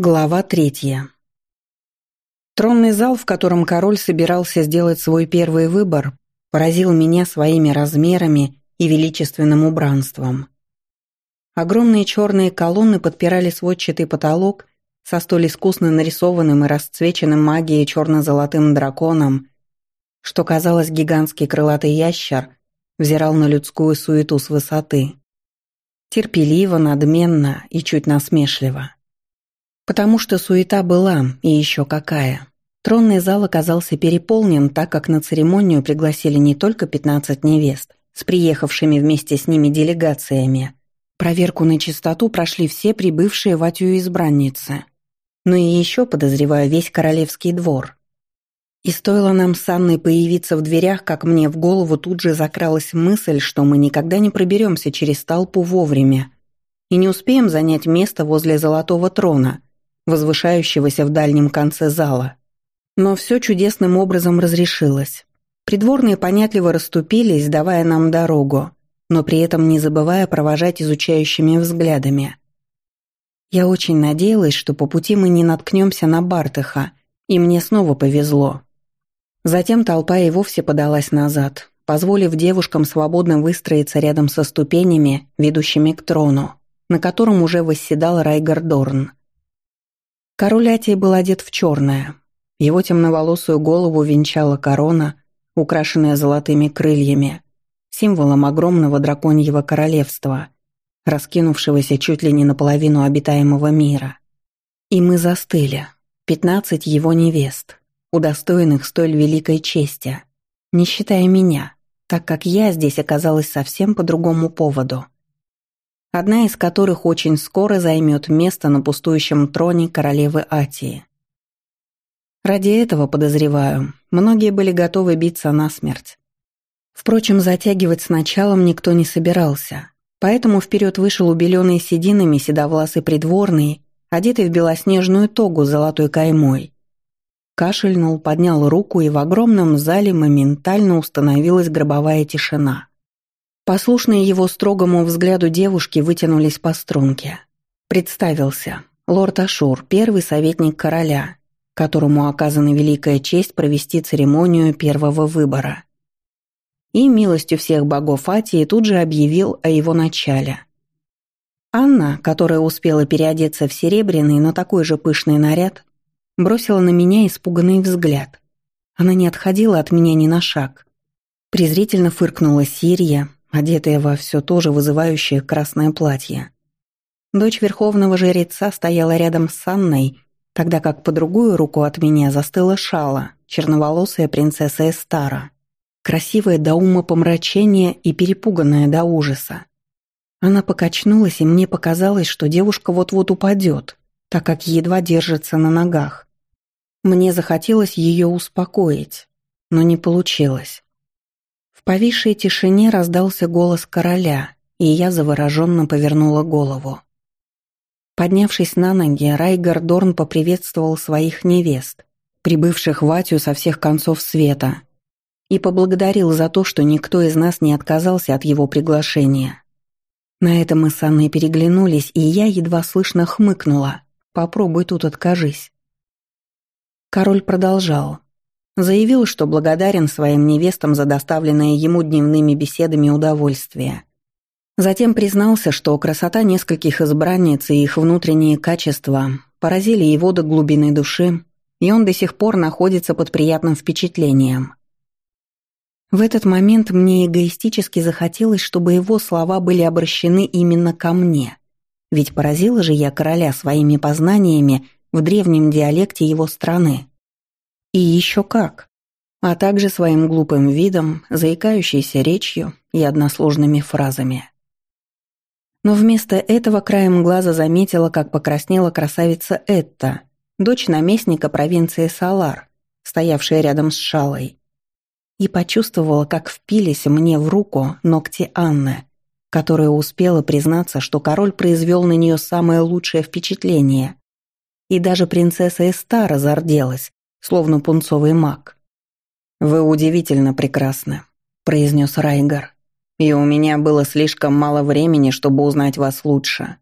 Глава третья. Тронный зал, в котором король собирался сделать свой первый выбор, поразил меня своими размерами и величественным убранством. Огромные черные колонны подпирали сводчатый потолок со столь искусно нарисованным и расцвеченным магией черно-золотым драконом, что, казалось, гигантский крылатый ящер взирал на людскую суету с высоты. Терпеливо, надменно и чуть насмешливо. Потому что суета была, и еще какая. Тронный зал оказался переполнен, так как на церемонию пригласили не только 15 невест, с приехавшими вместе с ними делегациями. Проверку на чистоту прошли все прибывшие в Атью избранницы. Но и еще, подозреваю, весь королевский двор. И стоило нам с Анной появиться в дверях, как мне в голову тут же закралась мысль, что мы никогда не проберемся через толпу вовремя и не успеем занять место возле золотого трона – возвышающегося в дальнем конце зала. Но все чудесным образом разрешилось. Придворные понятливо расступились, давая нам дорогу, но при этом не забывая провожать изучающими взглядами. Я очень надеялась, что по пути мы не наткнемся на Бартыха, и мне снова повезло. Затем толпа и вовсе подалась назад, позволив девушкам свободно выстроиться рядом со ступенями, ведущими к трону, на котором уже восседал Райгар Дорн. Король Атии был одет в черное. Его темноволосую голову венчала корона, украшенная золотыми крыльями, символом огромного драконьего королевства, раскинувшегося чуть ли не наполовину обитаемого мира. И мы застыли, пятнадцать его невест, удостоенных столь великой чести, не считая меня, так как я здесь оказалась совсем по другому поводу — одна из которых очень скоро займет место на пустующем троне королевы Атии. Ради этого, подозреваю, многие были готовы биться насмерть. Впрочем, затягивать с началом никто не собирался, поэтому вперед вышел убеленный сединами седовласый придворный, одетый в белоснежную тогу с золотой каймой. Кашельнул, поднял руку, и в огромном зале моментально установилась гробовая тишина. Послушные его строгому взгляду девушки вытянулись по струнке. Представился. Лорд Ашур, первый советник короля, которому оказана великая честь провести церемонию первого выбора. И милостью всех богов Атии тут же объявил о его начале. Анна, которая успела переодеться в серебряный, но такой же пышный наряд, бросила на меня испуганный взгляд. Она не отходила от меня ни на шаг. Презрительно фыркнула Сирия, одетая во все то же вызывающее красное платье. Дочь верховного жреца стояла рядом с Анной, тогда как по другую руку от меня застыла Шала, черноволосая принцесса Эстара, красивая до ума помрачения и перепуганная до ужаса. Она покачнулась, и мне показалось, что девушка вот-вот упадет, так как едва держится на ногах. Мне захотелось ее успокоить, но не получилось. Повисшей тишине раздался голос короля, и я завороженно повернула голову. Поднявшись на ноги, Райгар Дорн поприветствовал своих невест, прибывших в Атию со всех концов света, и поблагодарил за то, что никто из нас не отказался от его приглашения. На это мы с Анной переглянулись, и я едва слышно хмыкнула. «Попробуй тут откажись». Король продолжал. Заявил, что благодарен своим невестам за доставленное ему дневными беседами удовольствие. Затем признался, что красота нескольких избранниц и их внутренние качества поразили его до глубины души, и он до сих пор находится под приятным впечатлением. В этот момент мне эгоистически захотелось, чтобы его слова были обращены именно ко мне. Ведь поразила же я короля своими познаниями в древнем диалекте его страны. И еще как. А также своим глупым видом, заикающейся речью и односложными фразами. Но вместо этого краем глаза заметила, как покраснела красавица Этта, дочь наместника провинции Салар, стоявшая рядом с Шалой. И почувствовала, как впились мне в руку ногти Анны, которая успела признаться, что король произвел на нее самое лучшее впечатление. И даже принцесса Эстара зарделась, словно пунцовый маг. «Вы удивительно прекрасны», — произнес Райгар. «И у меня было слишком мало времени, чтобы узнать вас лучше.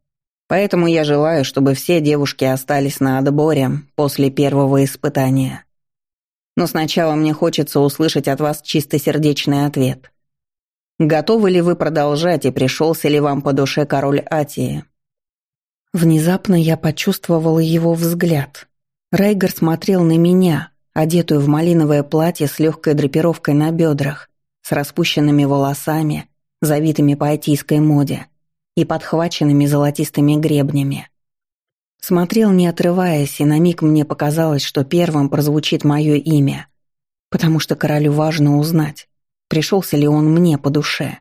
Поэтому я желаю, чтобы все девушки остались на отборе после первого испытания. Но сначала мне хочется услышать от вас чистосердечный ответ. Готовы ли вы продолжать и пришелся ли вам по душе король Атии? Внезапно я почувствовала его взгляд. Райгер смотрел на меня, одетую в малиновое платье с легкой драпировкой на бедрах, с распущенными волосами, завитыми по айтийской моде и подхваченными золотистыми гребнями. Смотрел, не отрываясь, и на миг мне показалось, что первым прозвучит мое имя, потому что королю важно узнать, пришелся ли он мне по душе.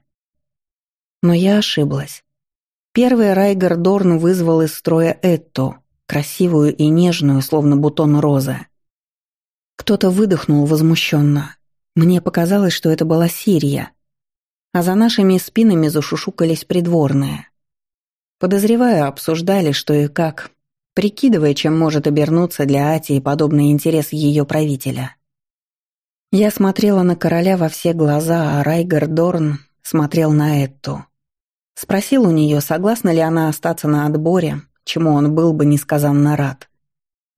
Но я ошиблась. Первый Райгер Дорн вызвал из строя Этто, красивую и нежную, словно бутон розы. Кто-то выдохнул возмущенно. Мне показалось, что это была Сирия. А за нашими спинами зашушукались придворные. Подозреваю, обсуждали, что и как, прикидывая, чем может обернуться для Атии подобный интерес ее правителя. Я смотрела на короля во все глаза, а Райгер Дорн смотрел на Этту. Спросил у нее, согласна ли она остаться на отборе, чему он был бы несказанно рад.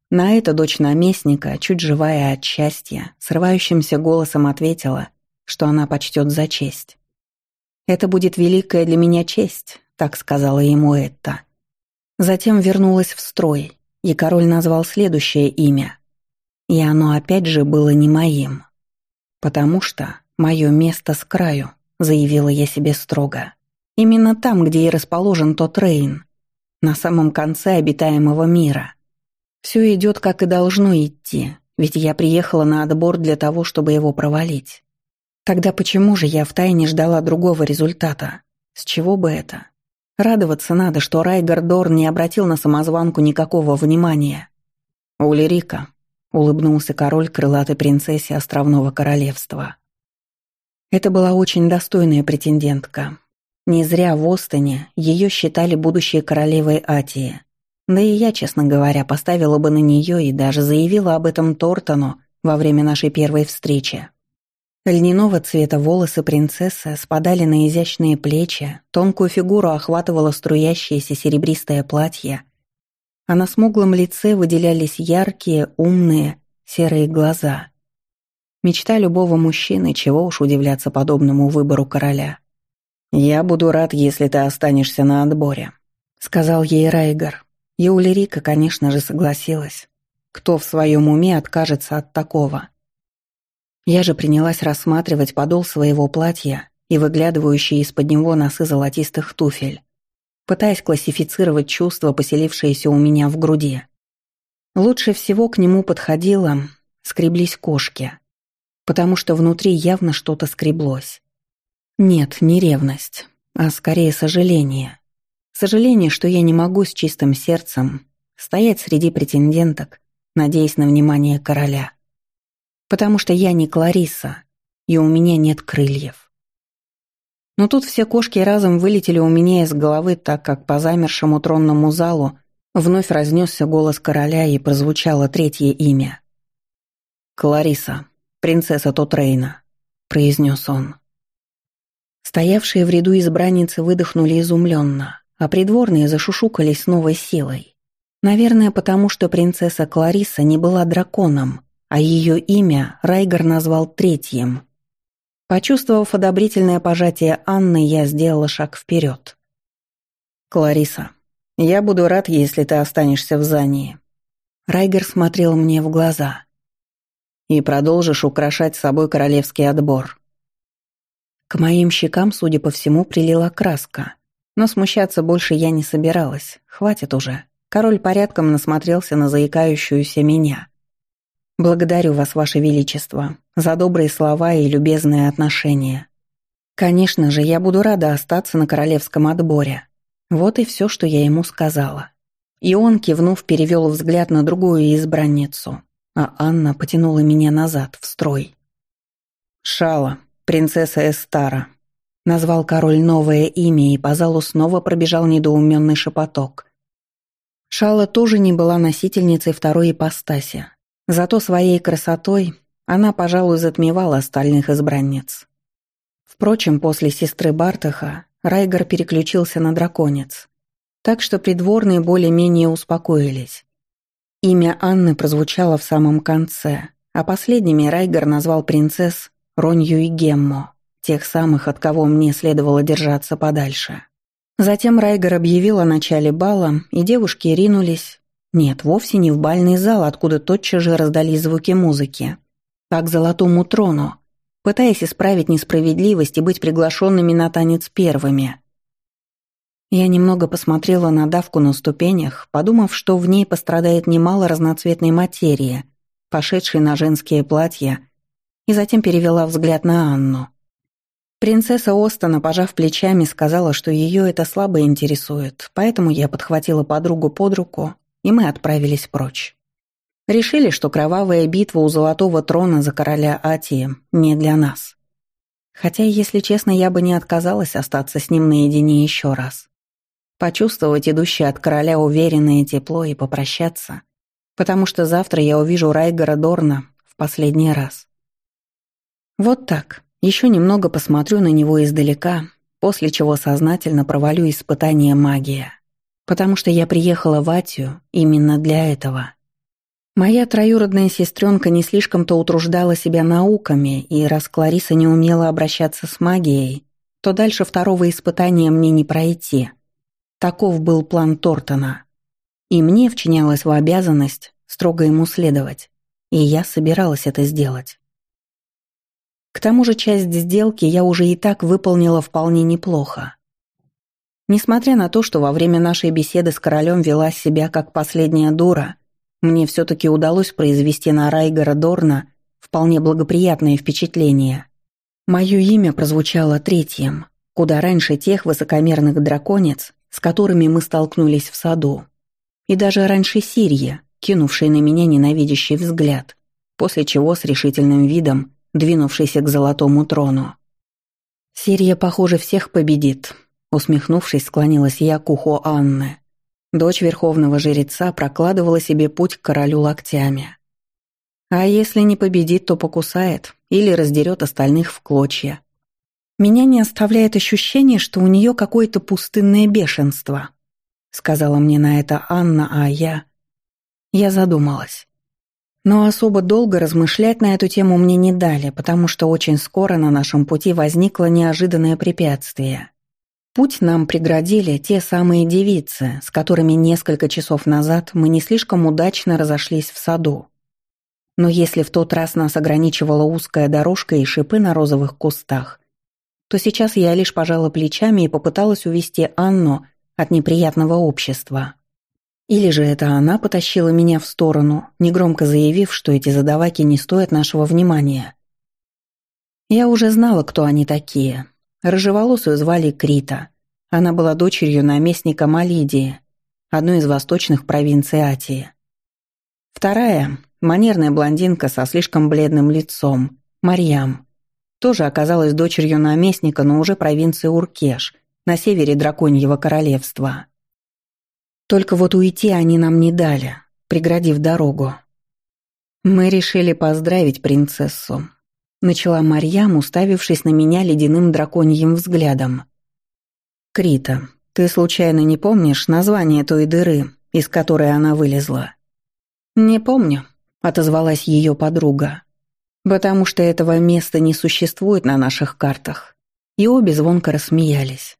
На это дочь наместника, чуть живая от счастья, срывающимся голосом ответила, что она почтет за честь. «Это будет великая для меня честь», — так сказала ему Этта. Затем вернулась в строй, и король назвал следующее имя. И оно опять же было не моим. «Потому что мое место с краю», — заявила я себе строго. Именно там, где и расположен тот Рейн, на самом конце обитаемого мира. Все идет, как и должно идти, ведь я приехала на отбор для того, чтобы его провалить. Тогда почему же я втайне ждала другого результата? С чего бы это? Радоваться надо, что Райгар Дорн не обратил на самозванку никакого внимания. «Улерика», — улыбнулся король крылатой принцессе Островного Королевства. Это была очень достойная претендентка, не зря в Остоне ее считали будущей королевой Атии. Да и я, честно говоря, поставила бы на нее и даже заявила об этом Тортону во время нашей первой встречи. Льняного цвета волосы принцессы спадали на изящные плечи, тонкую фигуру охватывало струящееся серебристое платье, а на смуглом лице выделялись яркие, умные, серые глаза. Мечта любого мужчины, чего уж удивляться подобному выбору короля. «Я буду рад, если ты останешься на отборе», — сказал ей Райгар. И Улерика, конечно же, согласилась. Кто в своем уме откажется от такого? Я же принялась рассматривать подол своего платья и выглядывающие из-под него носы золотистых туфель, пытаясь классифицировать чувства, поселившиеся у меня в груди. Лучше всего к нему подходило, скреблись кошки, потому что внутри явно что-то скреблось. Нет, не ревность, а скорее сожаление. Сожаление, что я не могу с чистым сердцем стоять среди претенденток, надеясь на внимание короля. Потому что я не Клариса, и у меня нет крыльев. Но тут все кошки разом вылетели у меня из головы, так как по замершему тронному залу вновь разнесся голос короля и прозвучало третье имя. «Клариса, принцесса Тотрейна», — произнес он. Стоявшие в ряду избранницы выдохнули изумленно, а придворные зашушукались с новой силой. Наверное, потому что принцесса Клариса не была драконом, а ее имя Райгар назвал третьим. Почувствовав одобрительное пожатие Анны, я сделала шаг вперед. «Клариса, я буду рад, если ты останешься в Зании». Райгер смотрел мне в глаза. «И продолжишь украшать собой королевский отбор. К моим щекам, судя по всему, прилила краска. Но смущаться больше я не собиралась. Хватит уже. Король порядком насмотрелся на заикающуюся меня. «Благодарю вас, ваше величество, за добрые слова и любезные отношения. Конечно же, я буду рада остаться на королевском отборе. Вот и все, что я ему сказала». И он, кивнув, перевел взгляд на другую избранницу, а Анна потянула меня назад, в строй. «Шала, принцесса Эстара», — назвал король новое имя, и по залу снова пробежал недоуменный шепоток. Шала тоже не была носительницей второй ипостаси, зато своей красотой она, пожалуй, затмевала остальных избранниц. Впрочем, после сестры Бартаха Райгар переключился на драконец. Так что придворные более-менее успокоились. Имя Анны прозвучало в самом конце, а последними Райгер назвал принцесс Ронью и Геммо, тех самых, от кого мне следовало держаться подальше. Затем Райгер объявил о начале бала, и девушки ринулись... Нет, вовсе не в бальный зал, откуда тотчас же раздались звуки музыки, а к золотому трону, пытаясь исправить несправедливость и быть приглашенными на танец первыми. Я немного посмотрела на давку на ступенях, подумав, что в ней пострадает немало разноцветной материи, пошедшей на женские платья, и затем перевела взгляд на Анну. Принцесса Остона, пожав плечами, сказала, что ее это слабо интересует, поэтому я подхватила подругу под руку, и мы отправились прочь. Решили, что кровавая битва у Золотого Трона за короля Атии не для нас. Хотя, если честно, я бы не отказалась остаться с ним наедине еще раз. Почувствовать идущее от короля уверенное тепло и попрощаться, потому что завтра я увижу Райгора Дорна в последний раз. Вот так. Еще немного посмотрю на него издалека, после чего сознательно провалю испытание магия. Потому что я приехала в Атию именно для этого. Моя троюродная сестренка не слишком-то утруждала себя науками, и раз Клариса не умела обращаться с магией, то дальше второго испытания мне не пройти. Таков был план Тортона. И мне вчинялась в обязанность строго ему следовать, и я собиралась это сделать. К тому же часть сделки я уже и так выполнила вполне неплохо. Несмотря на то, что во время нашей беседы с королем вела себя как последняя дура, мне все-таки удалось произвести на Райгора Дорна вполне благоприятное впечатление. Мое имя прозвучало третьим, куда раньше тех высокомерных драконец, с которыми мы столкнулись в саду. И даже раньше Сирия, кинувшей на меня ненавидящий взгляд, после чего с решительным видом двинувшийся к золотому трону. «Сирия, похоже, всех победит», — усмехнувшись, склонилась я к уху Анны. Дочь верховного жреца прокладывала себе путь к королю локтями. А если не победит, то покусает или раздерет остальных в клочья. Меня не оставляет ощущение, что у нее какое-то пустынное бешенство, сказала мне на это Анна, а я... Я задумалась. Но особо долго размышлять на эту тему мне не дали, потому что очень скоро на нашем пути возникло неожиданное препятствие. Путь нам преградили те самые девицы, с которыми несколько часов назад мы не слишком удачно разошлись в саду. Но если в тот раз нас ограничивала узкая дорожка и шипы на розовых кустах, то сейчас я лишь пожала плечами и попыталась увести Анну от неприятного общества. Или же это она потащила меня в сторону, негромко заявив, что эти задаваки не стоят нашего внимания. Я уже знала, кто они такие. Рыжеволосую звали Крита. Она была дочерью наместника Малидии, одной из восточных провинций Атии. Вторая — манерная блондинка со слишком бледным лицом, Марьям. Тоже оказалась дочерью наместника, но уже провинции Уркеш, на севере Драконьего королевства. Только вот уйти они нам не дали, преградив дорогу. Мы решили поздравить принцессу. Начала Марьям, уставившись на меня ледяным драконьим взглядом. «Крита, ты случайно не помнишь название той дыры, из которой она вылезла?» «Не помню», — отозвалась ее подруга. «Потому что этого места не существует на наших картах». И обе звонко рассмеялись.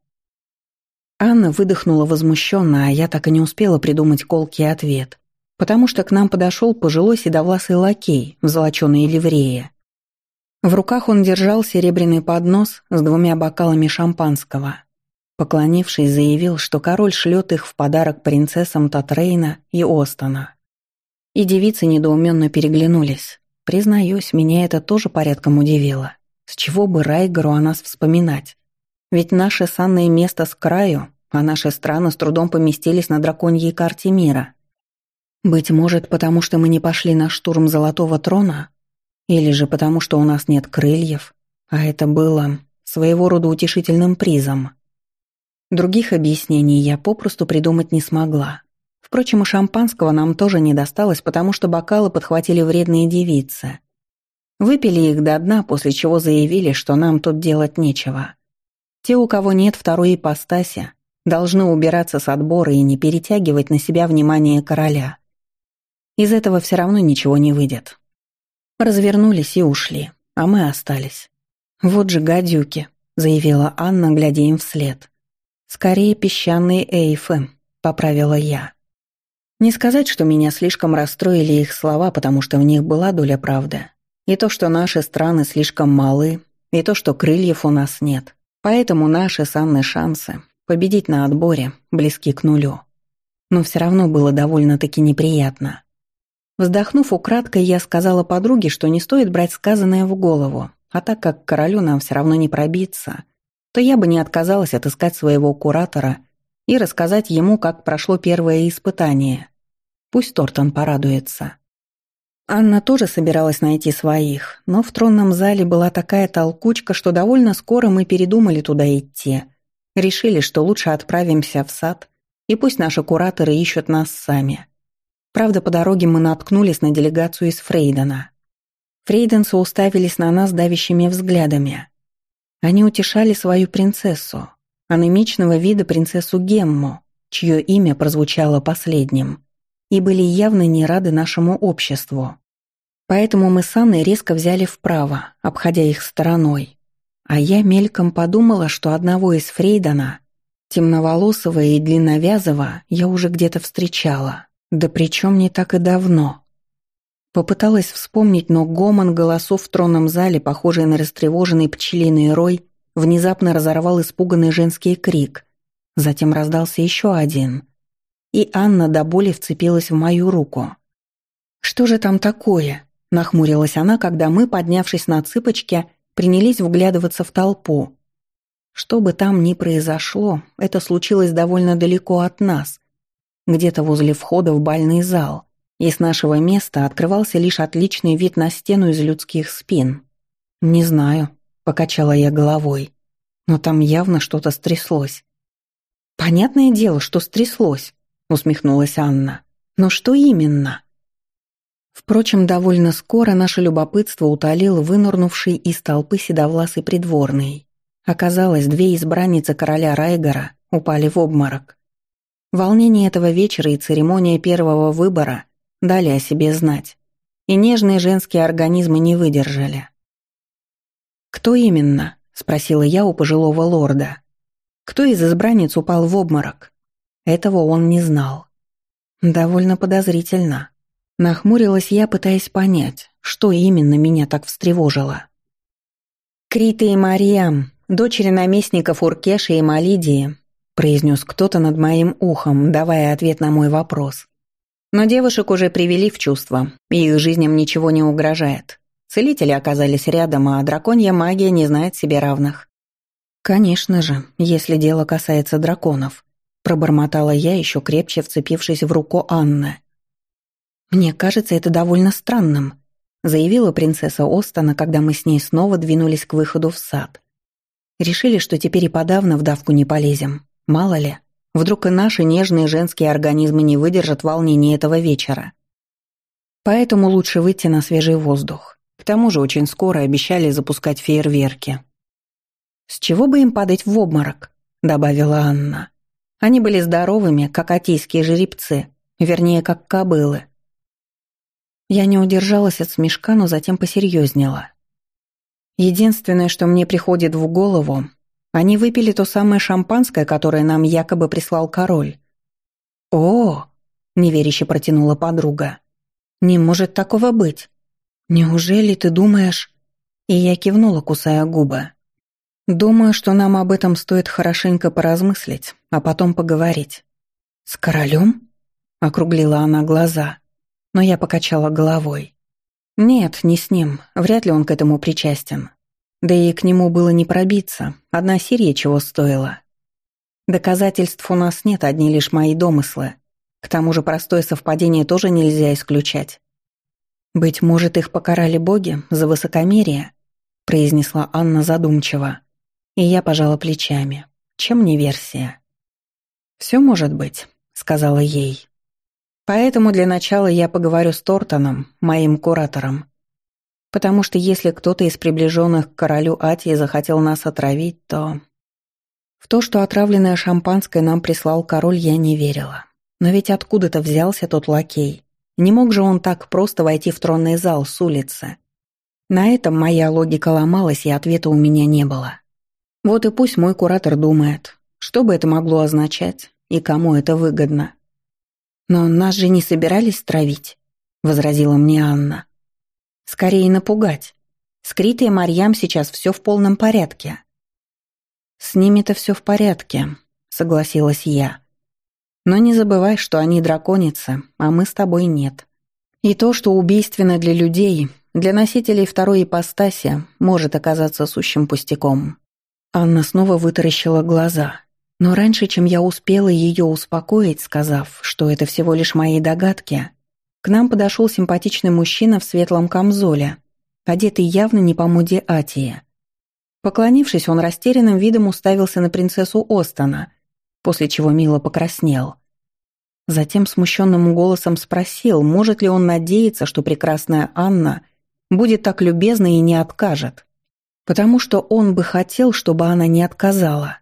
Анна выдохнула возмущенно, а я так и не успела придумать колкий ответ, потому что к нам подошел пожилой седовласый лакей в золоченой ливрее. В руках он держал серебряный поднос с двумя бокалами шампанского. Поклонившись, заявил, что король шлет их в подарок принцессам Татрейна и Остона. И девицы недоуменно переглянулись. Признаюсь, меня это тоже порядком удивило. С чего бы Райгору о нас вспоминать? Ведь наше санное место с краю, а наши страны с трудом поместились на драконьей карте мира. Быть может, потому что мы не пошли на штурм Золотого Трона? Или же потому, что у нас нет крыльев, а это было своего рода утешительным призом? Других объяснений я попросту придумать не смогла. Впрочем, и шампанского нам тоже не досталось, потому что бокалы подхватили вредные девицы. Выпили их до дна, после чего заявили, что нам тут делать нечего. Те, у кого нет второй ипостаси, должны убираться с отбора и не перетягивать на себя внимание короля. Из этого все равно ничего не выйдет. Развернулись и ушли, а мы остались. «Вот же гадюки», — заявила Анна, глядя им вслед. «Скорее песчаные эйфы», — поправила я. Не сказать, что меня слишком расстроили их слова, потому что в них была доля правды. И то, что наши страны слишком малы, и то, что крыльев у нас нет. Поэтому наши с Анной шансы победить на отборе близки к нулю. Но все равно было довольно-таки неприятно. Вздохнув украдкой, я сказала подруге, что не стоит брать сказанное в голову, а так как королю нам все равно не пробиться, то я бы не отказалась отыскать своего куратора и рассказать ему, как прошло первое испытание. Пусть Тортон порадуется. Анна тоже собиралась найти своих, но в тронном зале была такая толкучка, что довольно скоро мы передумали туда идти. Решили, что лучше отправимся в сад, и пусть наши кураторы ищут нас сами. Правда, по дороге мы наткнулись на делегацию из Фрейдена. Фрейденцы уставились на нас давящими взглядами. Они утешали свою принцессу, анемичного вида принцессу Гемму, чье имя прозвучало последним, и были явно не рады нашему обществу. Поэтому мы с Анной резко взяли вправо, обходя их стороной. А я мельком подумала, что одного из Фрейдена, темноволосого и длинновязого, я уже где-то встречала. Да причем не так и давно. Попыталась вспомнить, но гомон голосов в тронном зале, похожий на растревоженный пчелиный рой, внезапно разорвал испуганный женский крик. Затем раздался еще один. И Анна до боли вцепилась в мою руку. «Что же там такое?» – нахмурилась она, когда мы, поднявшись на цыпочки, принялись вглядываться в толпу. Что бы там ни произошло, это случилось довольно далеко от нас, где-то возле входа в бальный зал, и с нашего места открывался лишь отличный вид на стену из людских спин. Не знаю, покачала я головой. Но там явно что-то стряслось. Понятное дело, что стряслось, усмехнулась Анна. Но что именно? Впрочем, довольно скоро наше любопытство утолил вынырнувший из толпы седовласый придворный. Оказалось, две избранницы короля Райгора упали в обморок. Волнение этого вечера и церемония первого выбора дали о себе знать, и нежные женские организмы не выдержали. «Кто именно?» — спросила я у пожилого лорда. «Кто из избранниц упал в обморок?» Этого он не знал. Довольно подозрительно. Нахмурилась я, пытаясь понять, что именно меня так встревожило. «Крита и Мариам, дочери наместников Уркеша и Малидии», произнес кто-то над моим ухом, давая ответ на мой вопрос. Но девушек уже привели в чувство, и их жизням ничего не угрожает. Целители оказались рядом, а драконья магия не знает себе равных. «Конечно же, если дело касается драконов», пробормотала я, еще крепче вцепившись в руку Анны. «Мне кажется это довольно странным», заявила принцесса Остона, когда мы с ней снова двинулись к выходу в сад. Решили, что теперь и подавно в давку не полезем. Мало ли, вдруг и наши нежные женские организмы не выдержат волнения этого вечера. Поэтому лучше выйти на свежий воздух. К тому же очень скоро обещали запускать фейерверки. «С чего бы им падать в обморок?» — добавила Анна. «Они были здоровыми, как атийские жеребцы, вернее, как кобылы». Я не удержалась от смешка, но затем посерьезнела. Единственное, что мне приходит в голову, они выпили то самое шампанское, которое нам якобы прислал король. «О!» — неверяще протянула подруга. «Не может такого быть. «Неужели ты думаешь...» И я кивнула, кусая губы. «Думаю, что нам об этом стоит хорошенько поразмыслить, а потом поговорить». «С королем?» — округлила она глаза. Но я покачала головой. «Нет, не с ним. Вряд ли он к этому причастен. Да и к нему было не пробиться. Одна Сирия чего стоила. Доказательств у нас нет, одни лишь мои домыслы. К тому же простое совпадение тоже нельзя исключать. «Быть может, их покарали боги за высокомерие?» произнесла Анна задумчиво. И я пожала плечами. Чем не версия? «Все может быть», — сказала ей. «Поэтому для начала я поговорю с Тортоном, моим куратором. Потому что если кто-то из приближенных к королю Атии захотел нас отравить, то...» В то, что отравленное шампанское нам прислал король, я не верила. Но ведь откуда-то взялся тот лакей. Не мог же он так просто войти в тронный зал с улицы. На этом моя логика ломалась, и ответа у меня не было. Вот и пусть мой куратор думает, что бы это могло означать и кому это выгодно. «Но нас же не собирались травить», — возразила мне Анна. «Скорее напугать. С Критой и Марьям сейчас все в полном порядке». «С ними-то все в порядке», — согласилась я. «Но не забывай, что они драконицы, а мы с тобой нет. И то, что убийственно для людей, для носителей второй ипостаси, может оказаться сущим пустяком». Анна снова вытаращила глаза. Но раньше, чем я успела ее успокоить, сказав, что это всего лишь мои догадки, к нам подошел симпатичный мужчина в светлом камзоле, одетый явно не по моде Атии. Поклонившись, он растерянным видом уставился на принцессу Остона, после чего мило покраснел. Затем смущенным голосом спросил, может ли он надеяться, что прекрасная Анна будет так любезна и не откажет. Потому что он бы хотел, чтобы она не отказала.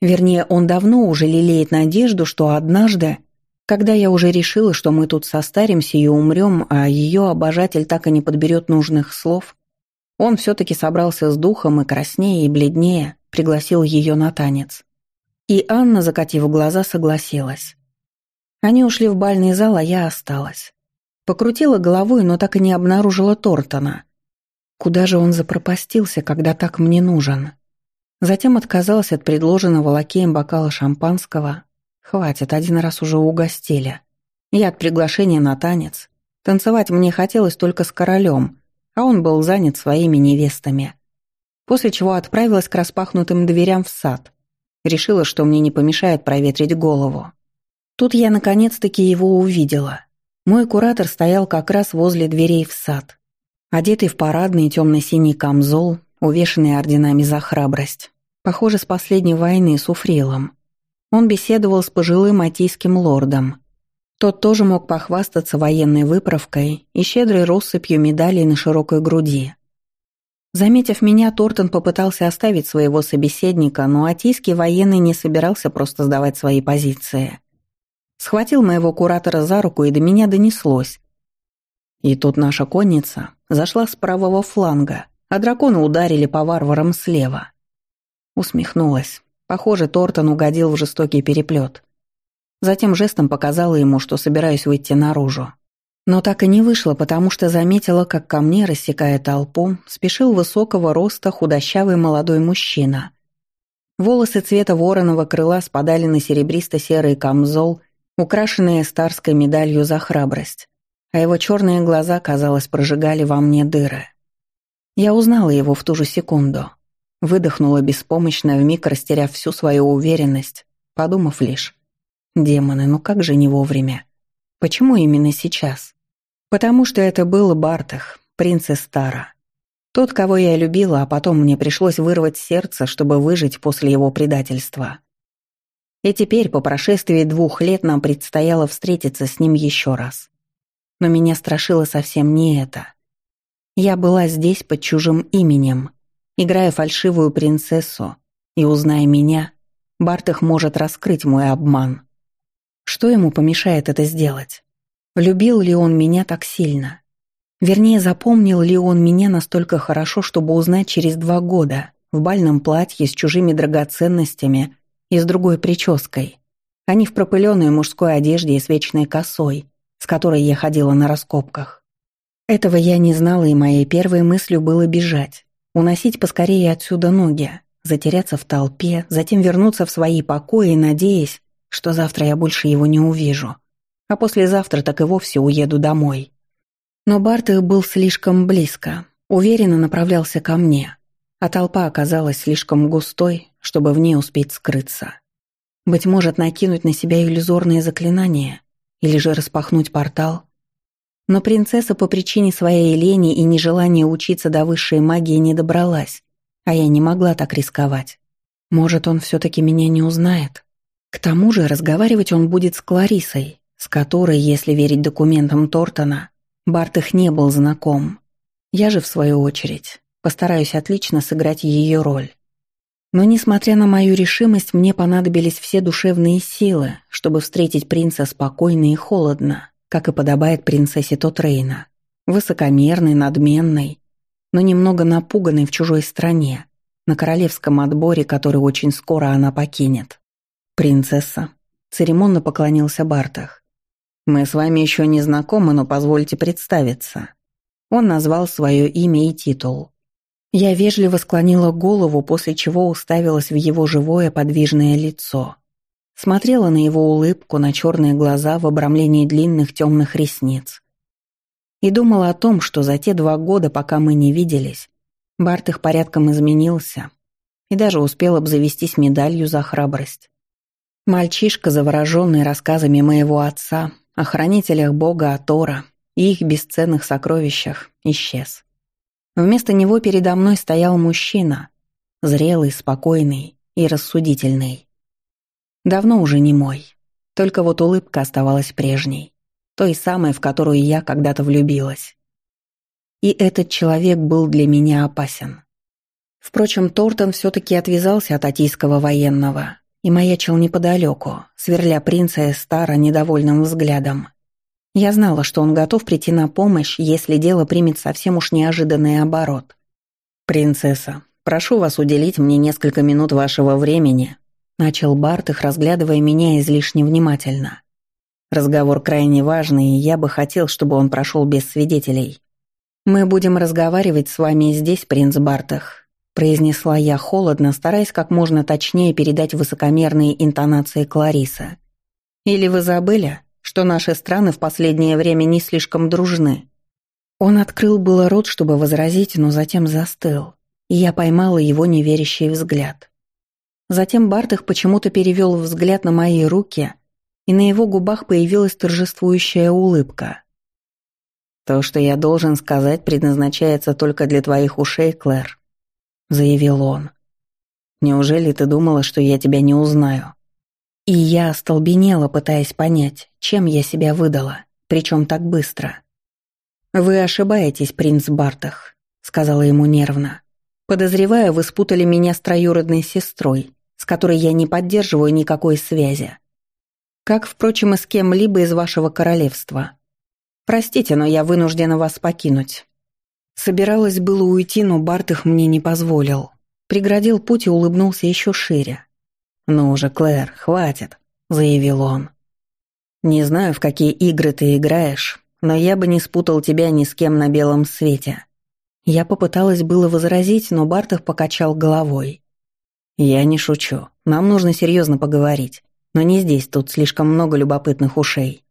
Вернее, он давно уже лелеет надежду, что однажды, когда я уже решила, что мы тут состаримся и умрем, а ее обожатель так и не подберет нужных слов, он все-таки собрался с духом и краснее, и бледнее пригласил ее на танец. И Анна, закатив глаза, согласилась. Они ушли в бальный зал, а я осталась. Покрутила головой, но так и не обнаружила Тортона. Куда же он запропастился, когда так мне нужен? Затем отказалась от предложенного лакеем бокала шампанского. Хватит, один раз уже угостили. Я от приглашения на танец. Танцевать мне хотелось только с королем, а он был занят своими невестами. После чего отправилась к распахнутым дверям в сад. Решила, что мне не помешает проветрить голову. Тут я наконец-таки его увидела. Мой куратор стоял как раз возле дверей в сад. Одетый в парадный темно-синий камзол, увешанный орденами за храбрость. Похоже, с последней войны с Уфрилом. Он беседовал с пожилым атийским лордом. Тот тоже мог похвастаться военной выправкой и щедрой россыпью медалей на широкой груди. Заметив меня, Тортон попытался оставить своего собеседника, но атийский военный не собирался просто сдавать свои позиции. Схватил моего куратора за руку, и до меня донеслось. И тут наша конница зашла с правого фланга, а драконы ударили по варварам слева. Усмехнулась. Похоже, Тортон угодил в жестокий переплет. Затем жестом показала ему, что собираюсь выйти наружу. Но так и не вышло, потому что заметила, как ко мне, рассекая толпу, спешил высокого роста худощавый молодой мужчина. Волосы цвета вороного крыла спадали на серебристо-серый камзол, украшенные старской медалью за храбрость, а его черные глаза, казалось, прожигали во мне дыры. Я узнала его в ту же секунду. Выдохнула беспомощно, вмиг растеряв всю свою уверенность, подумав лишь. Демоны, ну как же не вовремя? Почему именно сейчас? Потому что это был Бартах, принц Эстара. Тот, кого я любила, а потом мне пришлось вырвать сердце, чтобы выжить после его предательства. И теперь, по прошествии двух лет, нам предстояло встретиться с ним еще раз. Но меня страшило совсем не это. Я была здесь под чужим именем, играя фальшивую принцессу, и, узная меня, Бартых может раскрыть мой обман. Что ему помешает это сделать? Любил ли он меня так сильно? Вернее, запомнил ли он меня настолько хорошо, чтобы узнать через два года, в бальном платье с чужими драгоценностями и с другой прической, а не в пропыленной мужской одежде и с вечной косой, с которой я ходила на раскопках. Этого я не знала, и моей первой мыслью было бежать, Уносить поскорее отсюда ноги, затеряться в толпе, затем вернуться в свои покои, надеясь, что завтра я больше его не увижу. А послезавтра так и вовсе уеду домой. Но Бартых был слишком близко, уверенно направлялся ко мне, а толпа оказалась слишком густой, чтобы в ней успеть скрыться. Быть может, накинуть на себя иллюзорные заклинания или же распахнуть портал — но принцесса по причине своей лени и нежелания учиться до высшей магии не добралась, а я не могла так рисковать. Может, он все-таки меня не узнает? К тому же разговаривать он будет с Кларисой, с которой, если верить документам Тортона, Барт их не был знаком. Я же, в свою очередь, постараюсь отлично сыграть ее роль. Но, несмотря на мою решимость, мне понадобились все душевные силы, чтобы встретить принца спокойно и холодно, как и подобает принцессе Тотрейна. Высокомерной, надменной, но немного напуганной в чужой стране, на королевском отборе, который очень скоро она покинет. «Принцесса», — церемонно поклонился Бартах. «Мы с вами еще не знакомы, но позвольте представиться». Он назвал свое имя и титул. Я вежливо склонила голову, после чего уставилась в его живое подвижное лицо. Смотрела на его улыбку, на черные глаза в обрамлении длинных темных ресниц. И думала о том, что за те два года, пока мы не виделись, Барт их порядком изменился и даже успел обзавестись медалью за храбрость. Мальчишка, завороженный рассказами моего отца о хранителях бога Атора и их бесценных сокровищах, исчез. Вместо него передо мной стоял мужчина, зрелый, спокойный и рассудительный. Давно уже не мой, только вот улыбка оставалась прежней, той самой, в которую я когда-то влюбилась. И этот человек был для меня опасен. Впрочем, Тортон все-таки отвязался от атийского военного и маячил неподалеку, сверля принца Эстара недовольным взглядом. Я знала, что он готов прийти на помощь, если дело примет совсем уж неожиданный оборот. «Принцесса, прошу вас уделить мне несколько минут вашего времени», начал Бартых, разглядывая меня излишне внимательно. «Разговор крайне важный, и я бы хотел, чтобы он прошел без свидетелей». «Мы будем разговаривать с вами здесь, принц Бартах», произнесла я холодно, стараясь как можно точнее передать высокомерные интонации Кларисы. «Или вы забыли, что наши страны в последнее время не слишком дружны. Он открыл было рот, чтобы возразить, но затем застыл, и я поймала его неверящий взгляд. Затем Бартых почему-то перевел взгляд на мои руки, и на его губах появилась торжествующая улыбка. «То, что я должен сказать, предназначается только для твоих ушей, Клэр», — заявил он. «Неужели ты думала, что я тебя не узнаю?» И я остолбенела, пытаясь понять, чем я себя выдала, причем так быстро. «Вы ошибаетесь, принц Бартах», — сказала ему нервно. «Подозреваю, вы спутали меня с троюродной сестрой, с которой я не поддерживаю никакой связи. Как, впрочем, и с кем-либо из вашего королевства. Простите, но я вынуждена вас покинуть». Собиралась было уйти, но Бартах мне не позволил. Преградил путь и улыбнулся еще шире. «Ну уже, Клэр, хватит», — заявил он. «Не знаю, в какие игры ты играешь, но я бы не спутал тебя ни с кем на белом свете». Я попыталась было возразить, но Бартов покачал головой. «Я не шучу. Нам нужно серьезно поговорить. Но не здесь, тут слишком много любопытных ушей».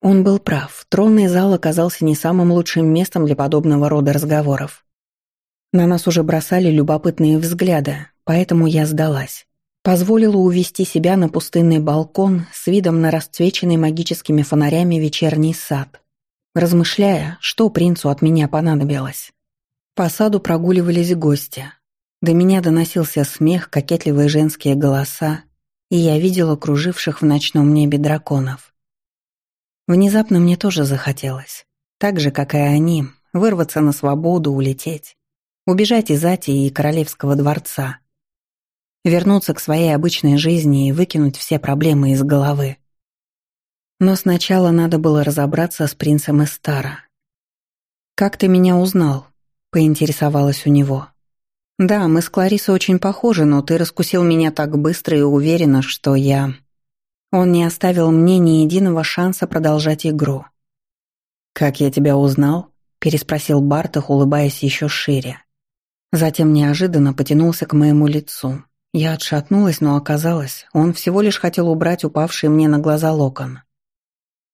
Он был прав. Тронный зал оказался не самым лучшим местом для подобного рода разговоров. На нас уже бросали любопытные взгляды, поэтому я сдалась позволила увести себя на пустынный балкон с видом на расцвеченный магическими фонарями вечерний сад, размышляя, что принцу от меня понадобилось. По саду прогуливались гости. До меня доносился смех, кокетливые женские голоса, и я видела круживших в ночном небе драконов. Внезапно мне тоже захотелось, так же, как и они, вырваться на свободу, улететь, убежать из Атии и Королевского дворца — вернуться к своей обычной жизни и выкинуть все проблемы из головы. Но сначала надо было разобраться с принцем Эстара. «Как ты меня узнал?» — поинтересовалась у него. «Да, мы с Кларисой очень похожи, но ты раскусил меня так быстро и уверенно, что я...» Он не оставил мне ни единого шанса продолжать игру. «Как я тебя узнал?» — переспросил Бартах, улыбаясь еще шире. Затем неожиданно потянулся к моему лицу, я отшатнулась, но оказалось, он всего лишь хотел убрать упавший мне на глаза локон.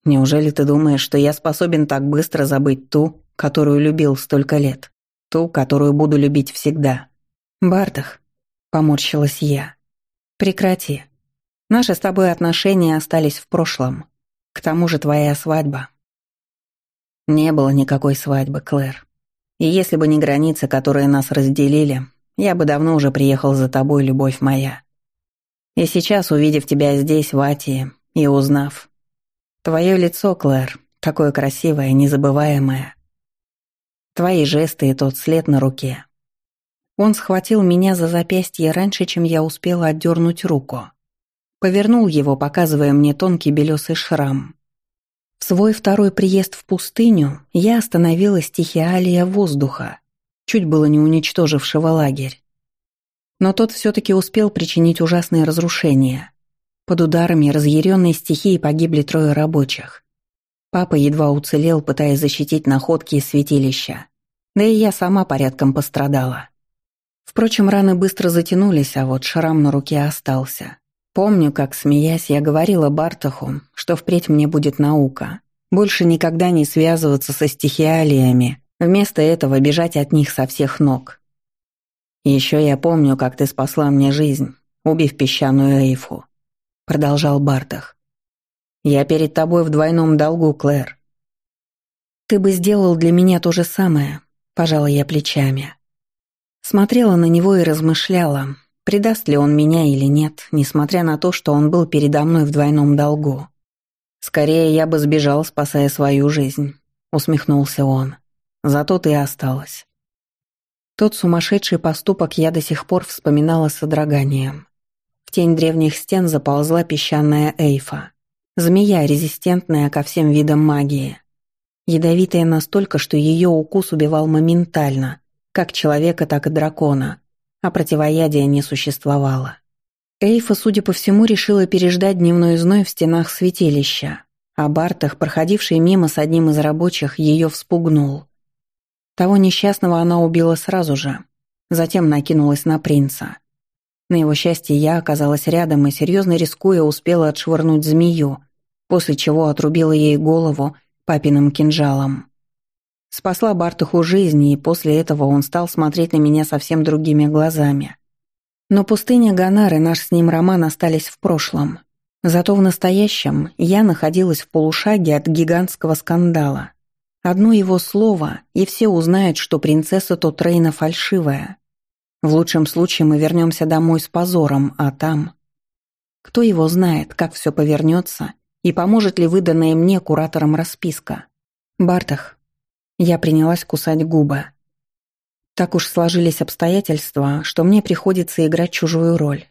«Неужели ты думаешь, что я способен так быстро забыть ту, которую любил столько лет? Ту, которую буду любить всегда?» «Бартах», — поморщилась я, — «прекрати. Наши с тобой отношения остались в прошлом. К тому же твоя свадьба». Не было никакой свадьбы, Клэр. И если бы не границы, которые нас разделили, я бы давно уже приехал за тобой, любовь моя. И сейчас, увидев тебя здесь, в Атии, и узнав, твое лицо, Клэр, такое красивое, незабываемое, твои жесты и тот след на руке. Он схватил меня за запястье раньше, чем я успела отдернуть руку. Повернул его, показывая мне тонкий белесый шрам. В свой второй приезд в пустыню я остановила стихиалия воздуха, чуть было не уничтожившего лагерь. Но тот все-таки успел причинить ужасные разрушения. Под ударами разъяренной стихии погибли трое рабочих. Папа едва уцелел, пытаясь защитить находки из святилища. Да и я сама порядком пострадала. Впрочем, раны быстро затянулись, а вот шрам на руке остался. Помню, как, смеясь, я говорила Бартаху, что впредь мне будет наука. Больше никогда не связываться со стихиалиями, вместо этого бежать от них со всех ног. еще я помню, как ты спасла мне жизнь, убив песчаную эйфу. Продолжал Бартах. Я перед тобой в двойном долгу, Клэр. Ты бы сделал для меня то же самое, пожала я плечами. Смотрела на него и размышляла, предаст ли он меня или нет, несмотря на то, что он был передо мной в двойном долгу. «Скорее я бы сбежал, спасая свою жизнь», — усмехнулся он. «Зато ты осталась». Тот сумасшедший поступок я до сих пор вспоминала с содроганием. В тень древних стен заползла песчаная эйфа. Змея, резистентная ко всем видам магии. Ядовитая настолько, что ее укус убивал моментально, как человека, так и дракона, а противоядия не существовало. Эйфа, судя по всему, решила переждать дневной зной в стенах святилища, а Бартах, проходивший мимо с одним из рабочих, ее вспугнул. Того несчастного она убила сразу же, затем накинулась на принца. На его счастье я оказалась рядом и, серьезно рискуя, успела отшвырнуть змею, после чего отрубила ей голову папиным кинжалом. Спасла Бартуху жизни, и после этого он стал смотреть на меня совсем другими глазами. Но пустыня Ганар и наш с ним роман остались в прошлом. Зато в настоящем я находилась в полушаге от гигантского скандала. Одно его слово, и все узнают, что принцесса Тотрейна фальшивая. В лучшем случае мы вернемся домой с позором, а там... Кто его знает, как все повернется, и поможет ли выданная мне куратором расписка. Бартах, я принялась кусать губы. Так уж сложились обстоятельства, что мне приходится играть чужую роль.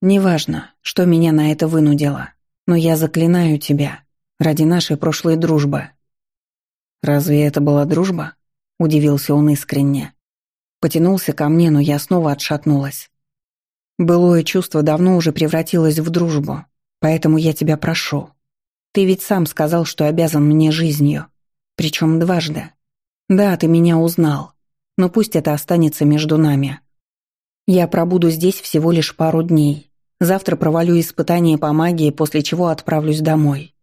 Неважно, что меня на это вынудило, но я заклинаю тебя ради нашей прошлой дружбы. Разве это была дружба? Удивился он искренне. Потянулся ко мне, но я снова отшатнулась. Былое чувство давно уже превратилось в дружбу, поэтому я тебя прошу. Ты ведь сам сказал, что обязан мне жизнью, причем дважды. «Да, ты меня узнал. Но пусть это останется между нами. Я пробуду здесь всего лишь пару дней. Завтра провалю испытание по магии, после чего отправлюсь домой».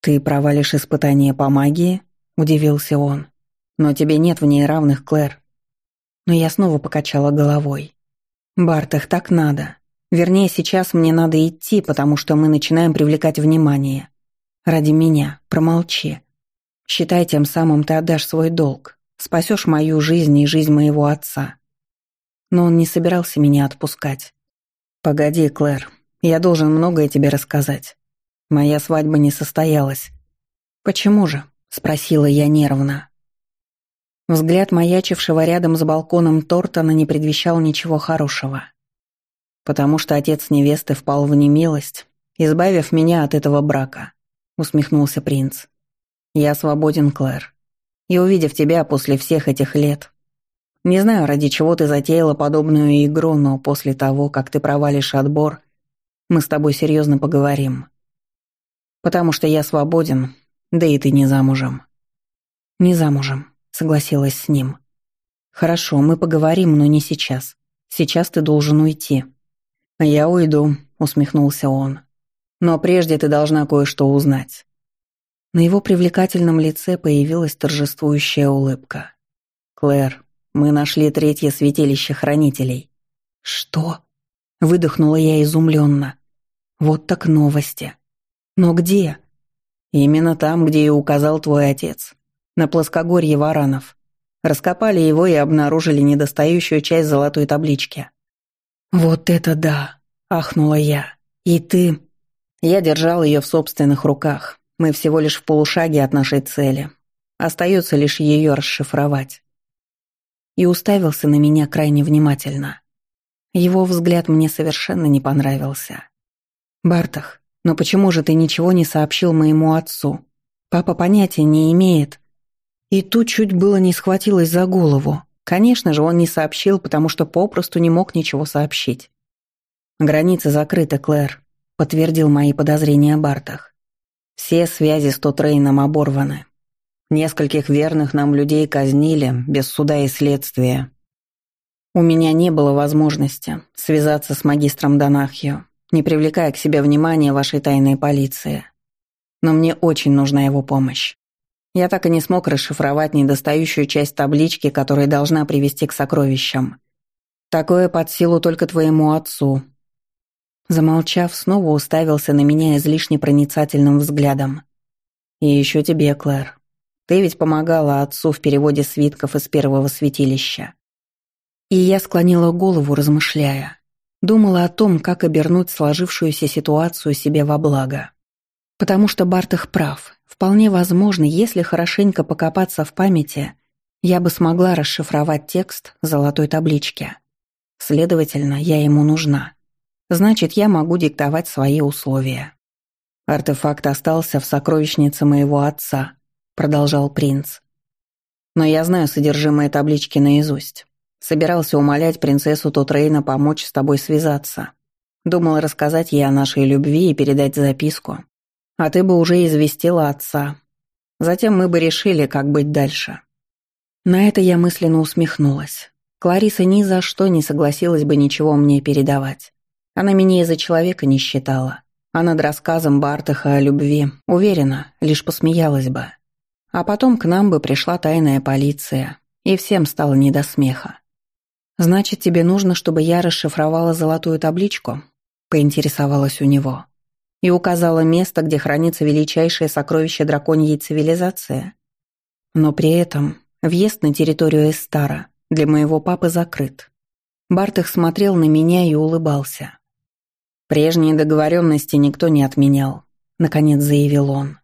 «Ты провалишь испытание по магии?» – удивился он. «Но тебе нет в ней равных, Клэр». Но я снова покачала головой. «Бартах, так надо. Вернее, сейчас мне надо идти, потому что мы начинаем привлекать внимание. Ради меня. Промолчи. Считай, тем самым ты отдашь свой долг, спасешь мою жизнь и жизнь моего отца. Но он не собирался меня отпускать. Погоди, Клэр, я должен многое тебе рассказать. Моя свадьба не состоялась. Почему же? Спросила я нервно. Взгляд маячившего рядом с балконом Тортона не предвещал ничего хорошего. «Потому что отец невесты впал в немилость, избавив меня от этого брака», — усмехнулся принц. Я свободен, Клэр. И увидев тебя после всех этих лет... Не знаю, ради чего ты затеяла подобную игру, но после того, как ты провалишь отбор, мы с тобой серьезно поговорим. Потому что я свободен, да и ты не замужем. Не замужем, согласилась с ним. Хорошо, мы поговорим, но не сейчас. Сейчас ты должен уйти. Я уйду, усмехнулся он. Но прежде ты должна кое-что узнать. На его привлекательном лице появилась торжествующая улыбка. «Клэр, мы нашли третье святилище хранителей». «Что?» — выдохнула я изумленно. «Вот так новости. Но где?» «Именно там, где и указал твой отец. На плоскогорье Варанов. Раскопали его и обнаружили недостающую часть золотой таблички». «Вот это да!» — ахнула я. «И ты...» Я держал ее в собственных руках, мы всего лишь в полушаге от нашей цели. Остается лишь ее расшифровать. и уставился на меня крайне внимательно. Его взгляд мне совершенно не понравился. «Бартах, но почему же ты ничего не сообщил моему отцу? Папа понятия не имеет». И тут чуть было не схватилась за голову. Конечно же, он не сообщил, потому что попросту не мог ничего сообщить. «Границы закрыты, Клэр», — подтвердил мои подозрения Бартах. «Все связи с Тотрейном оборваны. Нескольких верных нам людей казнили без суда и следствия. У меня не было возможности связаться с магистром Донахью, не привлекая к себе внимания вашей тайной полиции. Но мне очень нужна его помощь. Я так и не смог расшифровать недостающую часть таблички, которая должна привести к сокровищам. Такое под силу только твоему отцу. Замолчав, снова уставился на меня излишне проницательным взглядом. И еще тебе, Клэр. Ты ведь помогала отцу в переводе свитков из первого святилища. И я склонила голову, размышляя. Думала о том, как обернуть сложившуюся ситуацию себе во благо. Потому что Бартах прав. Вполне возможно, если хорошенько покопаться в памяти, я бы смогла расшифровать текст золотой таблички. Следовательно, я ему нужна. Значит, я могу диктовать свои условия. Артефакт остался в сокровищнице моего отца, продолжал принц. Но я знаю содержимое таблички наизусть. Собирался умолять принцессу Тотрейна помочь с тобой связаться. Думал рассказать ей о нашей любви и передать записку. А ты бы уже известила отца. Затем мы бы решили, как быть дальше. На это я мысленно усмехнулась. Клариса ни за что не согласилась бы ничего мне передавать. Она меня из-за человека не считала. А над рассказом Бартаха о любви, уверена, лишь посмеялась бы. А потом к нам бы пришла тайная полиция, и всем стало не до смеха. «Значит, тебе нужно, чтобы я расшифровала золотую табличку?» — поинтересовалась у него. «И указала место, где хранится величайшее сокровище драконьей цивилизации. Но при этом въезд на территорию Эстара для моего папы закрыт». Бартых смотрел на меня и улыбался. «Прежние договоренности никто не отменял», — наконец заявил он.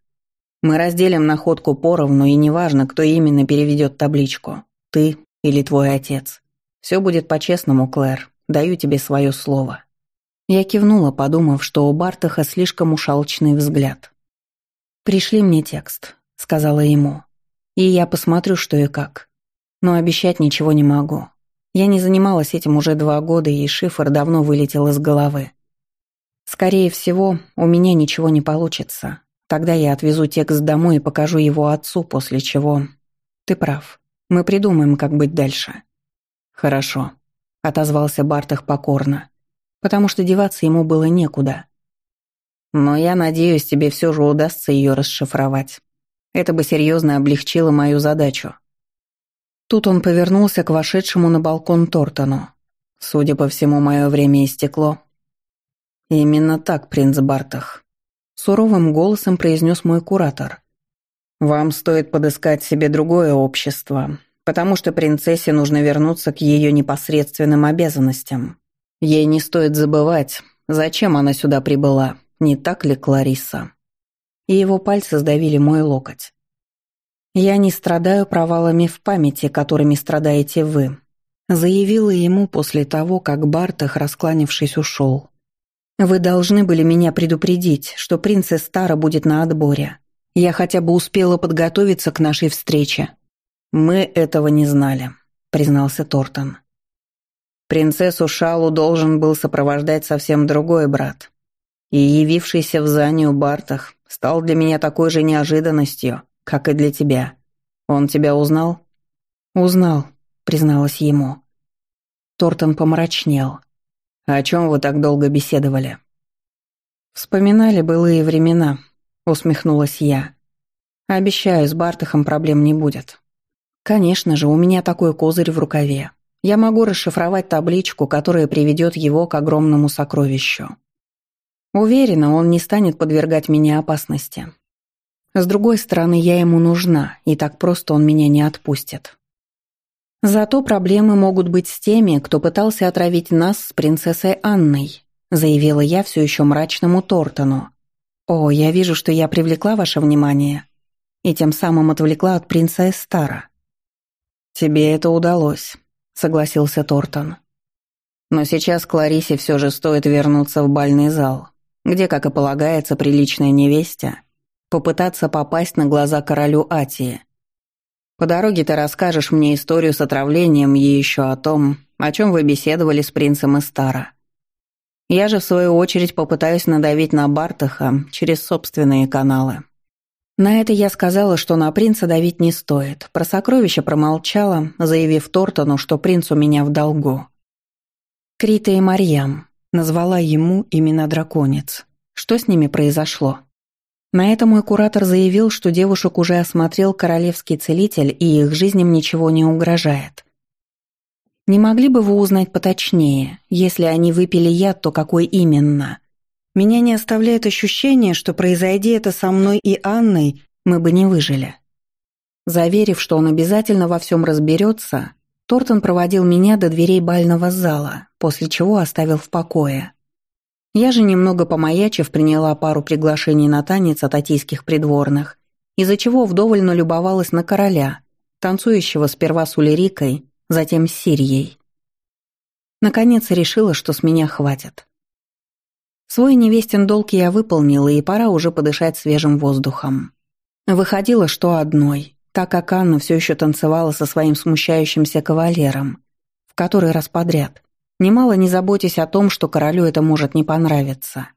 Мы разделим находку поровну, и неважно, кто именно переведет табличку. Ты или твой отец. Все будет по-честному, Клэр. Даю тебе свое слово». Я кивнула, подумав, что у Бартаха слишком уж взгляд. «Пришли мне текст», — сказала ему. «И я посмотрю, что и как. Но обещать ничего не могу. Я не занималась этим уже два года, и шифр давно вылетел из головы. Скорее всего, у меня ничего не получится, Тогда я отвезу текст домой и покажу его отцу, после чего... Ты прав. Мы придумаем, как быть дальше. Хорошо, отозвался Бартах покорно, потому что деваться ему было некуда. Но я надеюсь, тебе все же удастся ее расшифровать. Это бы серьезно облегчило мою задачу. Тут он повернулся к вошедшему на балкон Тортону. Судя по всему, мое время истекло. Именно так, принц Бартах. Суровым голосом произнес мой куратор. «Вам стоит подыскать себе другое общество, потому что принцессе нужно вернуться к ее непосредственным обязанностям. Ей не стоит забывать, зачем она сюда прибыла, не так ли, Клариса?» И его пальцы сдавили мой локоть. «Я не страдаю провалами в памяти, которыми страдаете вы», заявила ему после того, как Бартах, раскланившись, ушел. Вы должны были меня предупредить, что принцесса Стара будет на отборе. Я хотя бы успела подготовиться к нашей встрече. Мы этого не знали, признался Тортон. Принцессу Шалу должен был сопровождать совсем другой брат. И явившийся в Занию Бартах стал для меня такой же неожиданностью, как и для тебя. Он тебя узнал? Узнал, призналась ему. Тортон помрачнел. «О чем вы так долго беседовали?» «Вспоминали былые времена», — усмехнулась я. «Обещаю, с Бартахом проблем не будет. Конечно же, у меня такой козырь в рукаве. Я могу расшифровать табличку, которая приведет его к огромному сокровищу. Уверена, он не станет подвергать меня опасности. С другой стороны, я ему нужна, и так просто он меня не отпустит. Зато проблемы могут быть с теми, кто пытался отравить нас с принцессой Анной, заявила я все еще мрачному Тортону. О, я вижу, что я привлекла ваше внимание и тем самым отвлекла от принца Эстара. Тебе это удалось, согласился Тортон. «Но сейчас Кларисе все же стоит вернуться в бальный зал, где, как и полагается, приличная невестя, попытаться попасть на глаза королю Атии. По дороге ты расскажешь мне историю с отравлением и еще о том, о чем вы беседовали с принцем Истара. Я же, в свою очередь, попытаюсь надавить на Бартаха через собственные каналы. На это я сказала, что на принца давить не стоит. Про сокровища промолчала, заявив Тортону, что принц у меня в долгу. Крита и Марьям. Назвала ему имена драконец. Что с ними произошло? На это мой куратор заявил, что девушек уже осмотрел королевский целитель, и их жизням ничего не угрожает. Не могли бы вы узнать поточнее, если они выпили яд, то какой именно? Меня не оставляет ощущение, что произойди это со мной и Анной, мы бы не выжили. Заверив, что он обязательно во всем разберется, Тортон проводил меня до дверей бального зала, после чего оставил в покое. Я же немного помаячив приняла пару приглашений на танец от атийских придворных, из-за чего вдоволь налюбовалась на короля, танцующего сперва с Улерикой, затем с Сирией. Наконец решила, что с меня хватит. Свой невестин долг я выполнила, и пора уже подышать свежим воздухом. Выходило, что одной, так как Анна все еще танцевала со своим смущающимся кавалером, в который раз подряд, немало не заботясь о том, что королю это может не понравиться.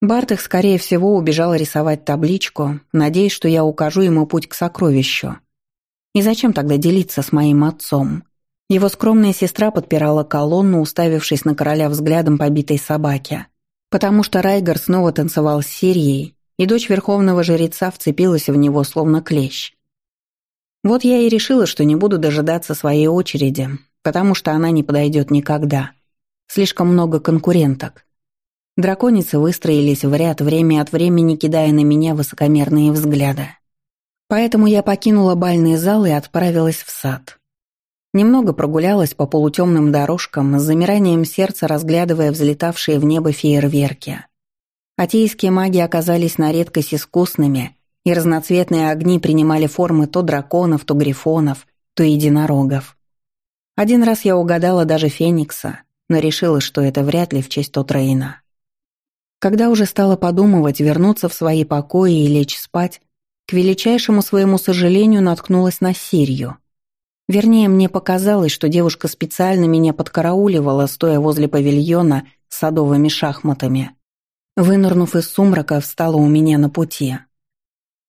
Бартых, скорее всего, убежал рисовать табличку, надеясь, что я укажу ему путь к сокровищу. И зачем тогда делиться с моим отцом? Его скромная сестра подпирала колонну, уставившись на короля взглядом побитой собаки. Потому что Райгар снова танцевал с Сирией, и дочь верховного жреца вцепилась в него словно клещ. Вот я и решила, что не буду дожидаться своей очереди, потому что она не подойдет никогда. Слишком много конкуренток. Драконицы выстроились в ряд, время от времени кидая на меня высокомерные взгляды. Поэтому я покинула бальный зал и отправилась в сад. Немного прогулялась по полутемным дорожкам, с замиранием сердца разглядывая взлетавшие в небо фейерверки. Атейские маги оказались на редкость искусными, и разноцветные огни принимали формы то драконов, то грифонов, то единорогов. Один раз я угадала даже Феникса, но решила, что это вряд ли в честь Тотрейна. Когда уже стала подумывать вернуться в свои покои и лечь спать, к величайшему своему сожалению наткнулась на Сирию — Вернее, мне показалось, что девушка специально меня подкарауливала, стоя возле павильона с садовыми шахматами. Вынырнув из сумрака, встала у меня на пути.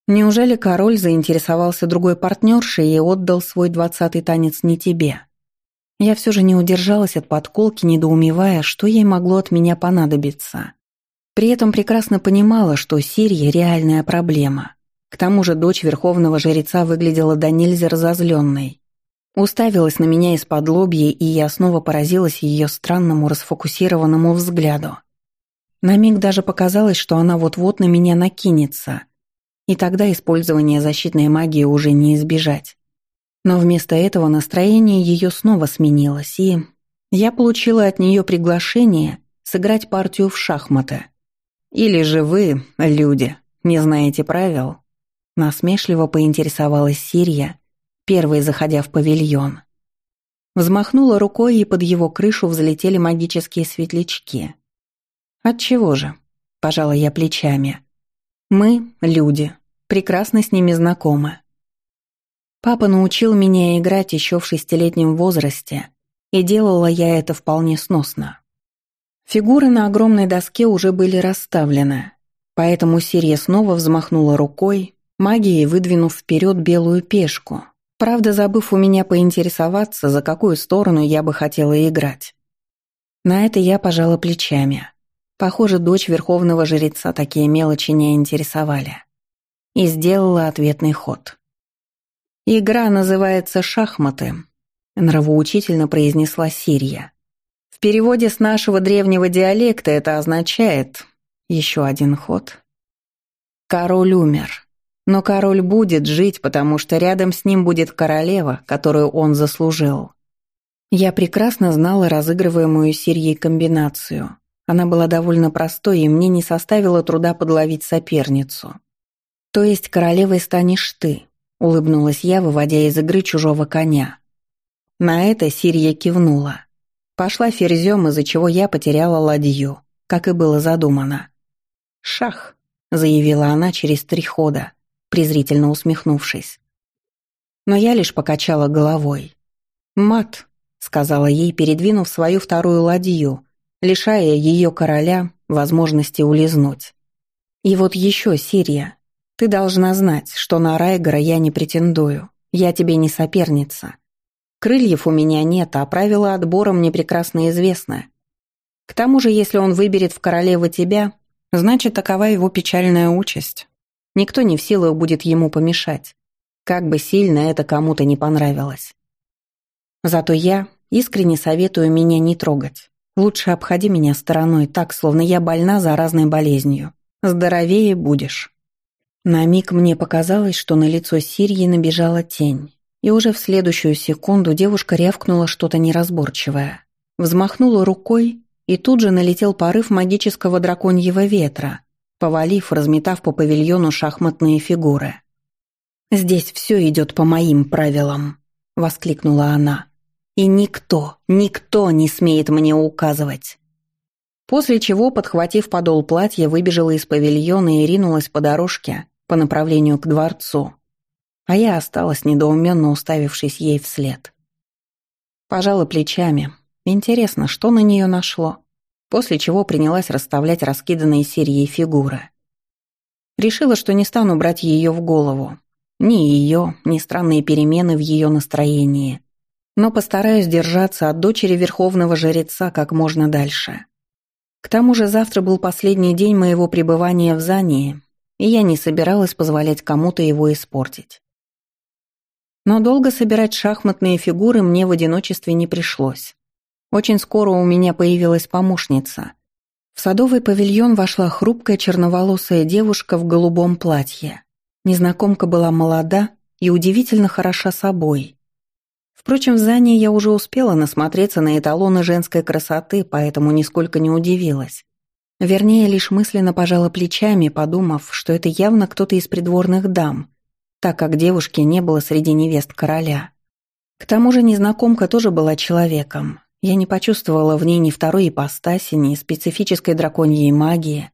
Неужели король заинтересовался другой партнершей и отдал свой двадцатый танец не тебе? Я все же не удержалась от подколки, недоумевая, что ей могло от меня понадобиться. При этом прекрасно понимала, что Сирия – реальная проблема. К тому же дочь верховного жреца выглядела до нельзя разозленной. Уставилась на меня из-под лобья, и я снова поразилась ее странному расфокусированному взгляду. На миг даже показалось, что она вот-вот на меня накинется, и тогда использование защитной магии уже не избежать. Но вместо этого настроение ее снова сменилось, и я получила от нее приглашение сыграть партию в шахматы. Или же вы, люди, не знаете правил? Насмешливо поинтересовалась Сирия, первой заходя в павильон. Взмахнула рукой, и под его крышу взлетели магические светлячки. «Отчего же?» – пожала я плечами. «Мы – люди, прекрасно с ними знакомы. Папа научил меня играть еще в шестилетнем возрасте, и делала я это вполне сносно. Фигуры на огромной доске уже были расставлены, поэтому Сирия снова взмахнула рукой, магией выдвинув вперед белую пешку, Правда, забыв у меня поинтересоваться, за какую сторону я бы хотела играть. На это я пожала плечами. Похоже, дочь верховного жреца такие мелочи не интересовали. И сделала ответный ход. «Игра называется «Шахматы», — нравоучительно произнесла Сирия. В переводе с нашего древнего диалекта это означает еще один ход. Король умер. Но король будет жить, потому что рядом с ним будет королева, которую он заслужил. Я прекрасно знала разыгрываемую Сирьей комбинацию. Она была довольно простой, и мне не составило труда подловить соперницу. «То есть королевой станешь ты», — улыбнулась я, выводя из игры чужого коня. На это Сирия кивнула. Пошла ферзем, из-за чего я потеряла ладью, как и было задумано. «Шах», — заявила она через три хода, презрительно усмехнувшись. Но я лишь покачала головой. «Мат», — сказала ей, передвинув свою вторую ладью, лишая ее короля возможности улизнуть. «И вот еще, Сирия, ты должна знать, что на Райгора я не претендую, я тебе не соперница. Крыльев у меня нет, а правила отбора мне прекрасно известны. К тому же, если он выберет в королевы тебя, значит, такова его печальная участь. Никто не в силах будет ему помешать, как бы сильно это кому-то не понравилось. Зато я искренне советую меня не трогать. Лучше обходи меня стороной так, словно я больна заразной болезнью. Здоровее будешь. На миг мне показалось, что на лицо Сирии набежала тень, и уже в следующую секунду девушка рявкнула что-то неразборчивое. Взмахнула рукой, и тут же налетел порыв магического драконьего ветра, повалив, разметав по павильону шахматные фигуры. «Здесь все идет по моим правилам», — воскликнула она. «И никто, никто не смеет мне указывать». После чего, подхватив подол платья, выбежала из павильона и ринулась по дорожке по направлению к дворцу. А я осталась недоуменно уставившись ей вслед. Пожала плечами. Интересно, что на нее нашло? После чего принялась расставлять раскиданные серии фигуры. Решила, что не стану брать ее в голову. Ни ее, ни странные перемены в ее настроении. Но постараюсь держаться от дочери верховного жреца как можно дальше. К тому же завтра был последний день моего пребывания в Зании, и я не собиралась позволять кому-то его испортить. Но долго собирать шахматные фигуры мне в одиночестве не пришлось. Очень скоро у меня появилась помощница. В садовый павильон вошла хрупкая черноволосая девушка в голубом платье. Незнакомка была молода и удивительно хороша собой. Впрочем, в Зане я уже успела насмотреться на эталоны женской красоты, поэтому нисколько не удивилась. Вернее, лишь мысленно пожала плечами, подумав, что это явно кто-то из придворных дам, так как девушки не было среди невест короля. К тому же незнакомка тоже была человеком. Я не почувствовала в ней ни второй ипостаси, ни специфической драконьей магии,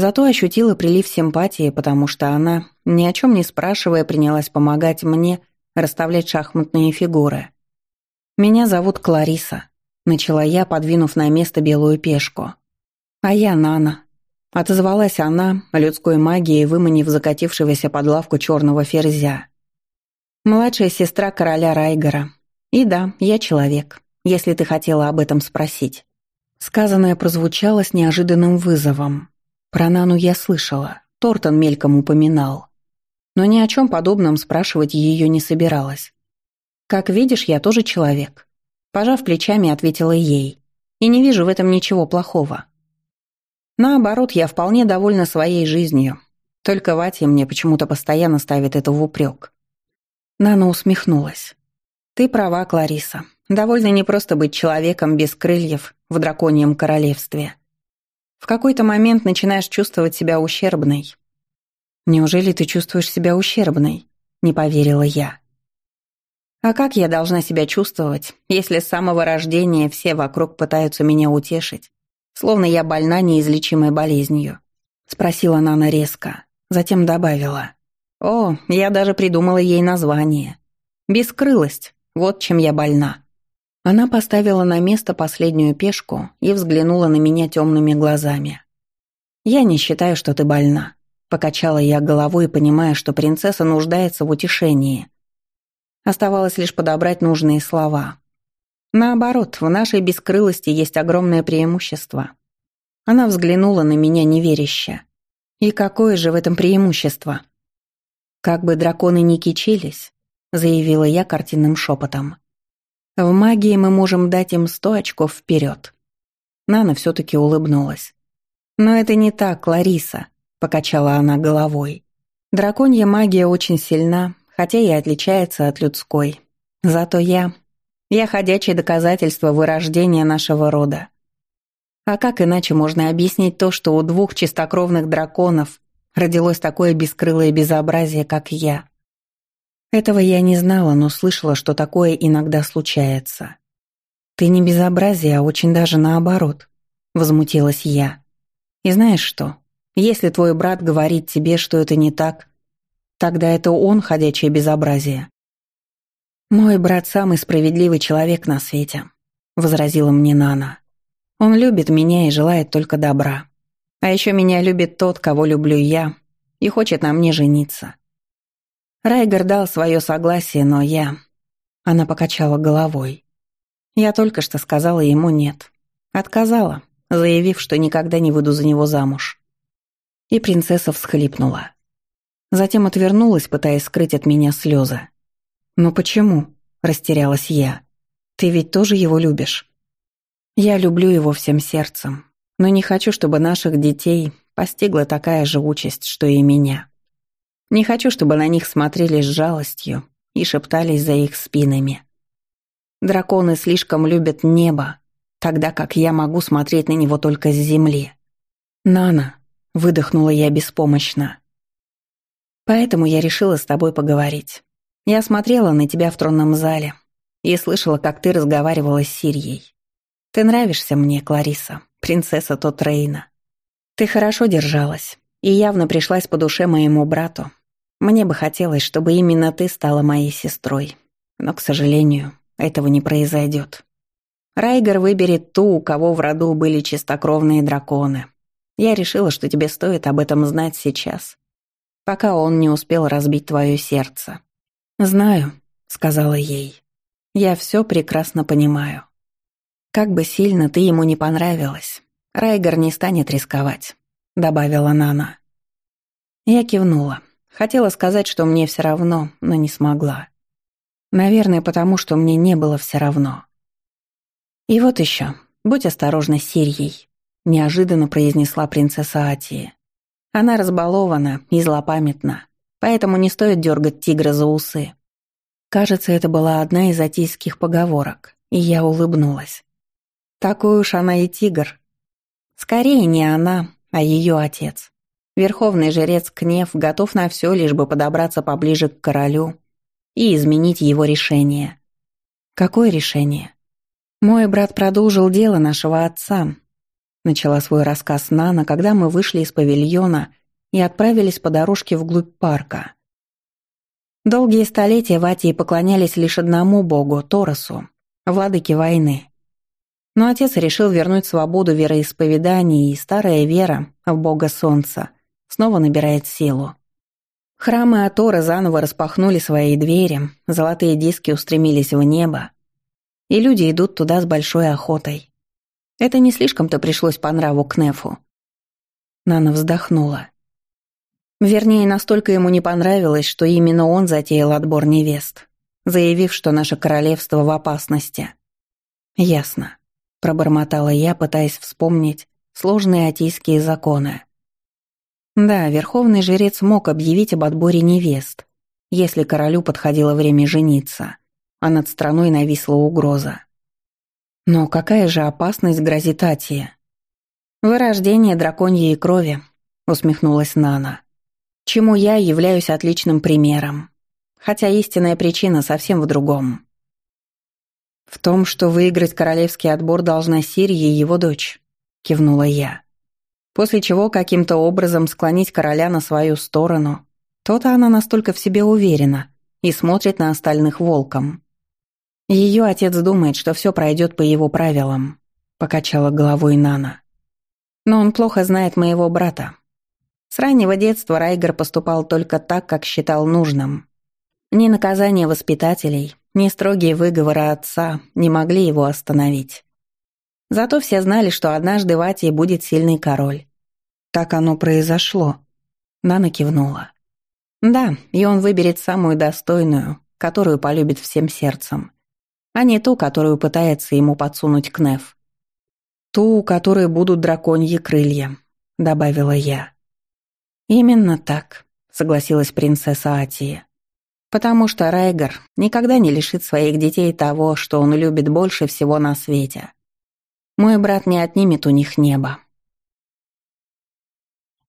Зато ощутила прилив симпатии, потому что она, ни о чем не спрашивая, принялась помогать мне расставлять шахматные фигуры. «Меня зовут Клариса», — начала я, подвинув на место белую пешку. «А я Нана», — отозвалась она, людской магией выманив закатившегося под лавку черного ферзя. «Младшая сестра короля Райгора. И да, я человек, если ты хотела об этом спросить». Сказанное прозвучало с неожиданным вызовом. Про Нану я слышала, Тортон мельком упоминал. Но ни о чем подобном спрашивать ее не собиралась. «Как видишь, я тоже человек», — пожав плечами, ответила ей. «И не вижу в этом ничего плохого. Наоборот, я вполне довольна своей жизнью. Только Ватя мне почему-то постоянно ставит это в упрек». Нана усмехнулась. «Ты права, Клариса. Довольно непросто быть человеком без крыльев в драконьем королевстве. В какой-то момент начинаешь чувствовать себя ущербной. Неужели ты чувствуешь себя ущербной? Не поверила я. А как я должна себя чувствовать, если с самого рождения все вокруг пытаются меня утешить, словно я больна неизлечимой болезнью? Спросила Нана резко, затем добавила. О, я даже придумала ей название. Бескрылость, вот чем я больна. Она поставила на место последнюю пешку и взглянула на меня темными глазами. «Я не считаю, что ты больна», — покачала я головой, понимая, что принцесса нуждается в утешении. Оставалось лишь подобрать нужные слова. Наоборот, в нашей бескрылости есть огромное преимущество. Она взглянула на меня неверяще. «И какое же в этом преимущество?» «Как бы драконы не кичились», — заявила я картинным шепотом. В магии мы можем дать им сто очков вперед. Нана все-таки улыбнулась. «Но это не так, Лариса», — покачала она головой. «Драконья магия очень сильна, хотя и отличается от людской. Зато я... Я ходячее доказательство вырождения нашего рода. А как иначе можно объяснить то, что у двух чистокровных драконов родилось такое бескрылое безобразие, как я?» Этого я не знала, но слышала, что такое иногда случается. Ты не безобразие, а очень даже наоборот, возмутилась я. И знаешь что? Если твой брат говорит тебе, что это не так, тогда это он ходячее безобразие. Мой брат самый справедливый человек на свете, возразила мне Нана. Он любит меня и желает только добра. А еще меня любит тот, кого люблю я, и хочет на мне жениться. Райгер дал свое согласие, но я... Она покачала головой. Я только что сказала ему «нет». Отказала, заявив, что никогда не выйду за него замуж. И принцесса всхлипнула. Затем отвернулась, пытаясь скрыть от меня слезы. «Но почему?» – растерялась я. «Ты ведь тоже его любишь?» «Я люблю его всем сердцем, но не хочу, чтобы наших детей постигла такая же участь, что и меня». Не хочу, чтобы на них смотрели с жалостью и шептались за их спинами. Драконы слишком любят небо, тогда как я могу смотреть на него только с земли. «Нана», — выдохнула я беспомощно. «Поэтому я решила с тобой поговорить. Я смотрела на тебя в тронном зале и слышала, как ты разговаривала с Сирией. Ты нравишься мне, Клариса, принцесса Тотрейна. Ты хорошо держалась и явно пришлась по душе моему брату, мне бы хотелось, чтобы именно ты стала моей сестрой. Но, к сожалению, этого не произойдет. Райгер выберет ту, у кого в роду были чистокровные драконы. Я решила, что тебе стоит об этом знать сейчас, пока он не успел разбить твое сердце. «Знаю», — сказала ей. «Я все прекрасно понимаю. Как бы сильно ты ему не понравилась, Райгер не станет рисковать», — добавила Нана. Я кивнула. Хотела сказать, что мне все равно, но не смогла. Наверное, потому что мне не было все равно. «И вот еще, будь осторожна с Сирьей», — неожиданно произнесла принцесса Атия. «Она разбалована и злопамятна, поэтому не стоит дергать тигра за усы». Кажется, это была одна из атийских поговорок, и я улыбнулась. Такой уж она и тигр. Скорее не она, а ее отец. Верховный жрец Кнев готов на все, лишь бы подобраться поближе к королю и изменить его решение. Какое решение? Мой брат продолжил дело нашего отца. Начала свой рассказ Нана, когда мы вышли из павильона и отправились по дорожке вглубь парка. Долгие столетия в Атии поклонялись лишь одному богу, Торосу, владыке войны. Но отец решил вернуть свободу вероисповедания, и старая вера в бога солнца снова набирает силу. Храмы Атора заново распахнули свои двери, золотые диски устремились в небо, и люди идут туда с большой охотой. Это не слишком-то пришлось по нраву Кнефу. Нана вздохнула. Вернее, настолько ему не понравилось, что именно он затеял отбор невест, заявив, что наше королевство в опасности. «Ясно», — пробормотала я, пытаясь вспомнить сложные атийские законы. Да, верховный жрец мог объявить об отборе невест, если королю подходило время жениться, а над страной нависла угроза. Но какая же опасность грозит Атия? «Вырождение драконьей крови», — усмехнулась Нана. «Чему я являюсь отличным примером. Хотя истинная причина совсем в другом». «В том, что выиграть королевский отбор должна Сирия и его дочь», — кивнула я после чего каким-то образом склонить короля на свою сторону. То-то она настолько в себе уверена и смотрит на остальных волком. Ее отец думает, что все пройдет по его правилам, покачала головой Нана. Но он плохо знает моего брата. С раннего детства Райгер поступал только так, как считал нужным. Ни наказание воспитателей, ни строгие выговоры отца не могли его остановить. Зато все знали, что однажды в Атии будет сильный король. Так оно произошло. Нана кивнула. Да, и он выберет самую достойную, которую полюбит всем сердцем, а не ту, которую пытается ему подсунуть Кнеф. Ту, у которой будут драконьи крылья, добавила я. Именно так, согласилась принцесса Атия. Потому что Райгер никогда не лишит своих детей того, что он любит больше всего на свете. Мой брат не отнимет у них небо.